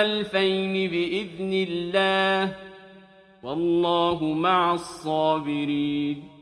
أَلْفَيْنِ بِإِذْنِ اللَّهِ ۗ. وَاللَّهُ مَعَ الصَّابِرِينَ.